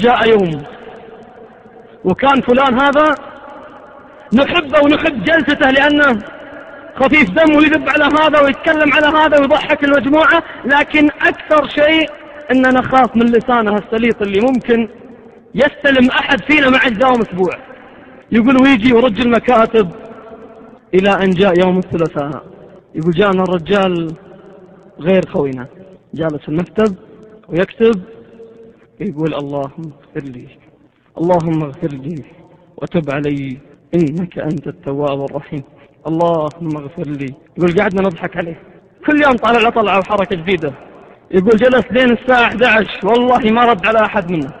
جاء يوم. وكان فلان هذا نحبه ونحب جلسته لأنه خفيف دم ويذب على هذا ويتكلم على هذا ويضحك المجموعة لكن أكثر شيء أننا نخاف من لسانه السليط اللي ممكن يستلم أحد فينا مع الدوام أسبوع. يقول ويجي ورج المكاتب إلى أن جاء يوم الثلاثاء. يقول جاءنا الرجال غير خوينا. جالس في المكتب ويكتب يقول اللهم اغفر لي. اللهم اغفر لي وتب علي. إنك أنت التواب الرحيم. اللهم اغفر لي. يقول قعدنا نضحك عليه. كل يوم طالع له طلعة وحركة جديدة. يقول جلس لين الساعة 11 والله ما رد على أحد منا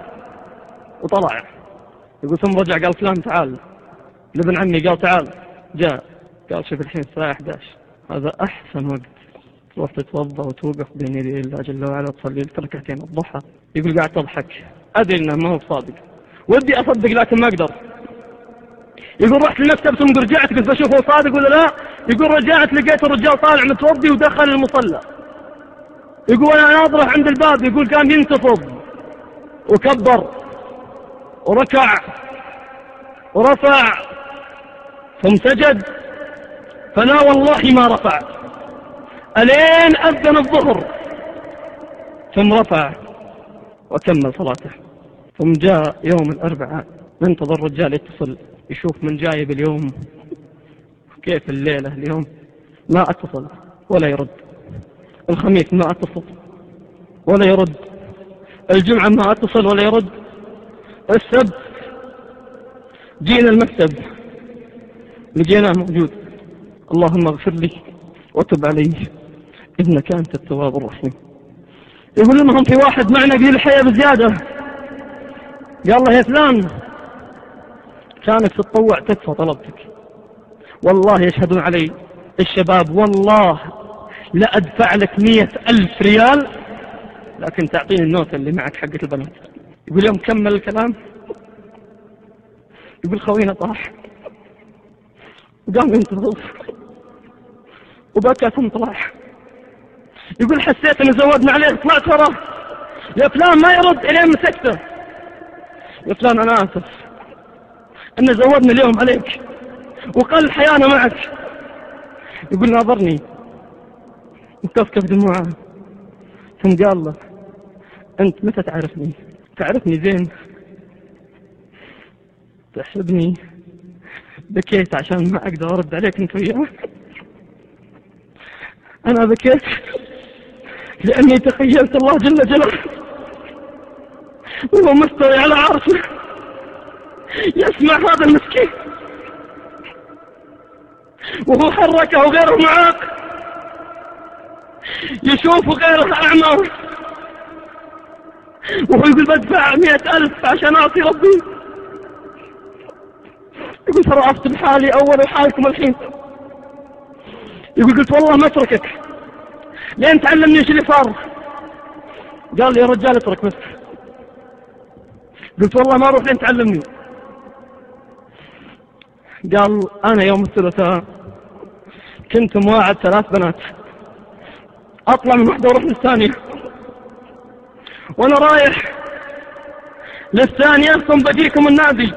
وطلع. يقول ثم رجع قال فلان تعال. لابن عمي قال تعال. جاء. قال شوف الحين الساعة 11 هذا أحسن وقت. تروح تتوضأ وتوقف بين يدي الله جل وعلا وتصلي لك ركعتين الضحى. يقول قاعد تضحك أدري إنه ما هو صادق. ودي أصدق لكن ما أقدر. يقول رحت للمكتب ثم رجعت قلت بشوف هو صادق ولا لا؟ يقول رجعت لقيت الرجال طالع متوضي ودخل المصلى. يقول أنا ناظره عند الباب يقول كان ينتفض. وكبر. وركع. ورفع. ثم سجد. فلا والله ما رفع. ألين أذن الظهر. ثم رفع. وكمل صلاته. ثم جاء يوم الأربعاء ننتظر الرجال يتصل يشوف من جايب اليوم كيف الليلة اليوم؟ ما اتصل ولا يرد. الخميس ما اتصل ولا يرد. الجمعة ما اتصل ولا يرد. السبت جينا المكتب. لقيناه موجود. اللهم اغفر لي وتب علي. إنك أنت التواب الرحيم. يقول لهم في واحد معنا قليل الحياة بزيادة. قال له يا فلان. كانك تتطوع تكفى طلبتك. والله يشهدون علي الشباب والله لا أدفع لك مية ألف ريال لكن تعطيني النوتة اللي معك حقة البنات. يقول يوم كمل الكلام. يقول خوينا طاح. وقام ينتظر. وبكى ثم طلع يقول حسيت انه زودنا عليه طلعت وراه يا فلان ما يرد الين مسكته. يا فلان أنا آسف. انه زودنا اليوم عليك. وقل حيانا معك. يقول ناظرني. وكفكف دموعه. ثم قال له أنت متى تعرفني؟ تعرفني زين تحسبني بكيت عشان ما أقدر أرد عليك أنت وياه. أنا بكيت. لأني تخيلت الله جل جلاله. وهو مستوي على عرشه. يسمع هذا المسكين. وهو حركه وغيره معاق. يشوف غيره أعمى. وهو يقول بدفع مئة ألف عشان أعطي ربي. يقول ترى أفتم حالي أول وحالكم الحين. يقول قلت والله ما أتركك. لين تعلمني إيش اللي صار؟ قال لي يا رجال اترك بس. قلت والله ما أروح لين تعلمني. قال أنا يوم الثلاثاء كنت مواعد ثلاث بنات. أطلع من واحدة وأروح للثانية. وأنا رايح للثانية ثم بجيكم النادي.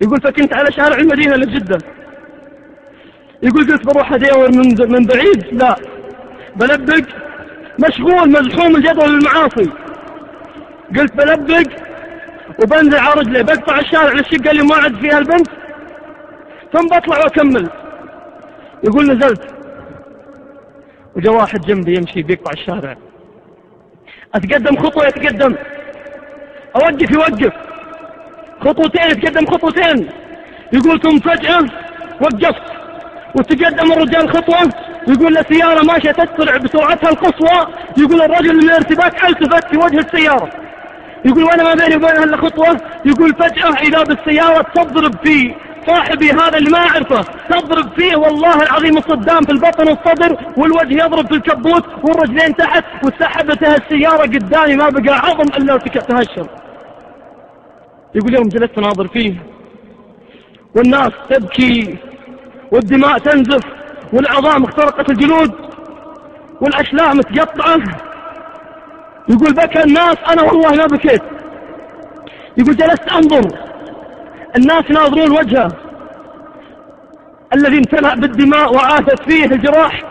يقول فكنت على شارع المدينة لجدة. يقول قلت بروح ادور من من بعيد؟ لا. بلبق مشغول مزحوم الجدول المعاصي. قلت بلبق وبنزل على رجلي بقطع الشارع للشقه اللي موعد فيها البنت ثم بطلع وأكمل. يقول نزلت. وجا واحد جنبي يمشي بيقطع الشارع. أتقدم خطوة يتقدم. أوقف يوقف. خطوتين يتقدم خطوتين. يقول ثم فجأة وقفت. وتقدم الرجال خطوة. يقول السيارة ماشية تسرع بسرعتها القصوى يقول الرجل من الارتباك ألتفت في وجه السيارة. يقول وأنا ما بيني وبينها إلا خطوة. يقول فجأة إذا بالسيارة تضرب في صاحبي هذا اللي ما أعرفه تضرب فيه والله العظيم الصدام في البطن والصدر والوجه يضرب في الكبوت والرجلين تحت وسحبتها السيارة قدامي ما بقى عظم إلا تهشر يقول يوم جلست ناظر فيه والناس تبكي والدماء تنزف والعظام اخترقت الجلود والأشلاء متقطعة يقول بكى الناس أنا والله ما بكيت. يقول جلست أنظر الناس ناظرون وجهه الذي امتلأ بالدماء وعاثت فيه الجراح.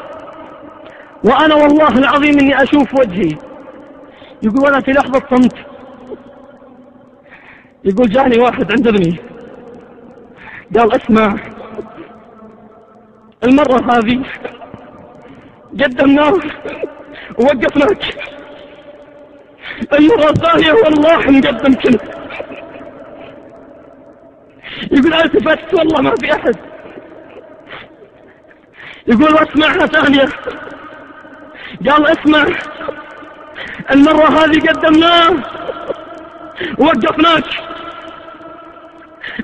وأنا والله العظيم إني أشوف وجهي. يقول أنا في لحظة صمت. يقول جاني واحد عند ابني. قال اسمع المرة هذه. قدمناه ووقفناك. المرة الثانية والله مقدم كنت يقول التفت والله ما في أحد. يقول واسمعها ثانية قال اسمع. المرة هذه قدمناه ووقفناك.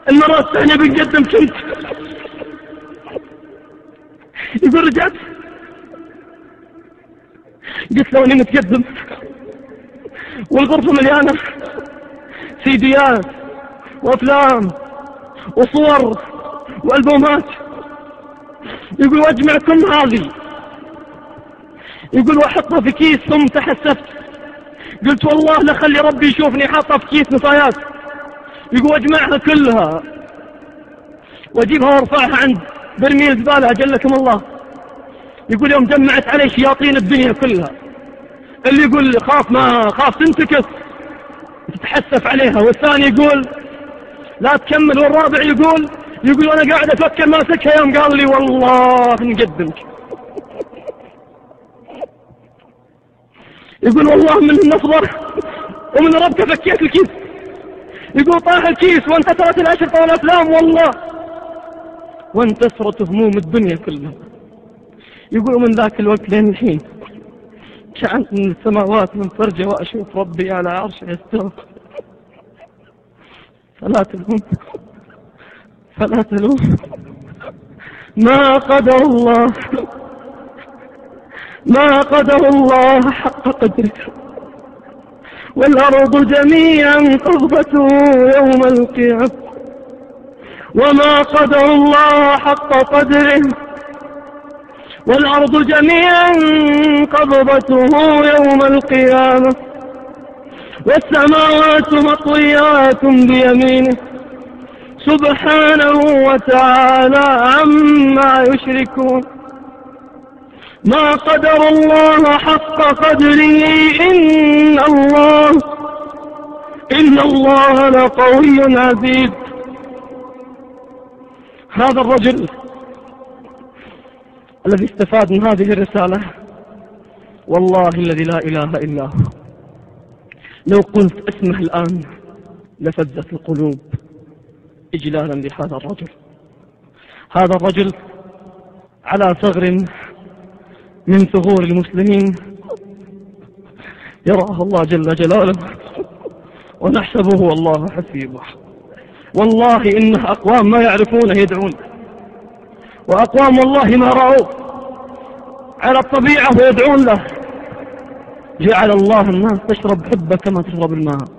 المرة الثانية بنقدم كنت يقول رجعت قلت له إني متقدم. والغرفة مليانة سيديات وأفلام وصور وألبومات. يقول وأجمع كل هذه. يقول وأحطها في كيس ثم تحسفت. قلت والله لخلي ربي يشوفني حاطها في كيس نصايات. يقول أجمعها كلها. وأجيبها وأرفعها عند برميل زبالة أجلكم الله. يقول يوم جمعت علي شياطين الدنيا كلها. اللي يقول خاف ما خاف تنتكس تتحسف عليها. والثاني يقول لا تكمل والرابع يقول يقول أنا قاعد أفكر ماسكها. يوم قال لي والله نقدمك يقول والله من النفضة ومن ربك فكيت الكيس. يقول طاح الكيس وانتصرت الأشرطة والأفلام والله وانتصرت هموم الدنيا كلها. يقول من ذاك الوقت لين الحين. كانت من السماوات من فرجة وأشوف ربي على عرشه يستوى فلا تلوم. فلا تلوم. ما قدر الله. ما قدر الله حق قدره والأرض جميعا قبضته يوم القيامة. وما قدر الله حق قدره. والأرض جميعا قبضته يوم القيامة والسماوات مطويات بيمينه. سبحانه وتعالى عما يشركون. ما قدر الله حق قدره إن الله إن الله لقوي عزيز. هذا الرجل الذي استفاد من هذه الرسالة. والله الذي لا إله إلا هو. لو قلت اسمه الآن لفزت القلوب إجلالا لهذا الرجل. هذا الرجل على ثغر من ثغور المسلمين. يراه الله جل جلاله. ونحسبه والله حسيبه. والله إنه أقوام ما يعرفونه يدعون. وأقوام والله ما رأوا على الطبيعة ويدعون له. جعل الله الناس تشرب حبة كما تشرب الماء.